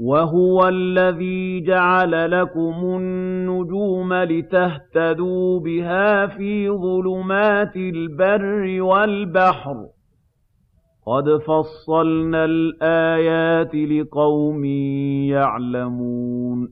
وَهُوَ الَّذِي جَعَلَ لَكُمُ النُّجُومَ لِتَهْتَدُوا بِهَا فِي ظُلُمَاتِ الْبَرِّ وَالْبَحْرِ ۗ قَدْ فَصَّلْنَا الْآيَاتِ لِقَوْمٍ يَعْلَمُونَ